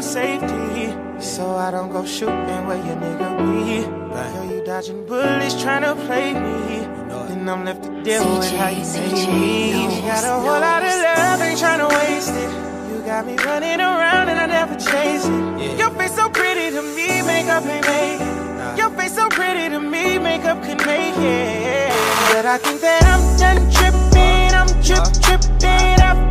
from safety. So I don't go shooting where your nigga be. Yo, you dodging bullets trying to play me. Then I'm left to deal with how you say me. Got a whole lot of love, ain't trying to waste it. You got me running around and I never chase it. Your face so pretty to me, makeup ain't make it. Your face so pretty to me, makeup can make it. But I think that I'm done tripping, I'm trip tripping. I've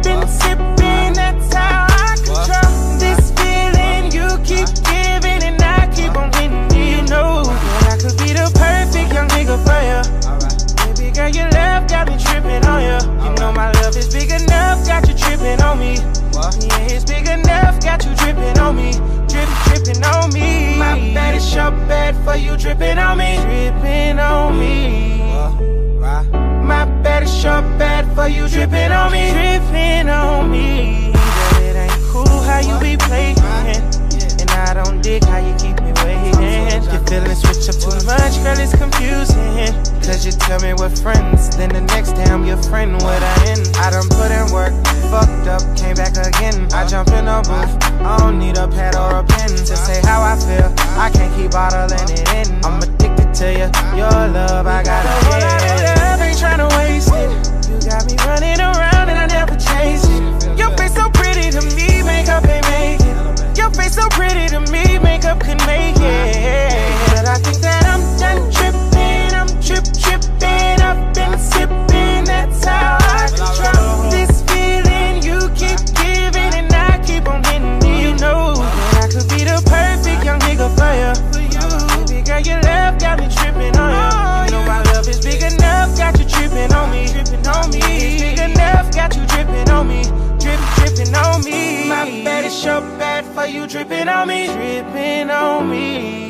tripping on me. Yeah, it's big enough, got you dripping on me. Drip, dripping on me. My bad is your bad for you dripping on me. Dripping on me. My bad is your bad for you dripping on me. Dripping on me. But it ain't cool how you be playing. And I don't dig how you keep me waiting. Your feelings switch up too much, girl, it's confusing. Me we're friends, then the next I'm your friend, what I end. I done put in work, fucked up, came back is your bad for you dripping on me. Dripping on me.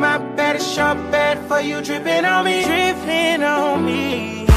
My bad is your bad for you dripping on me. Dripping on me.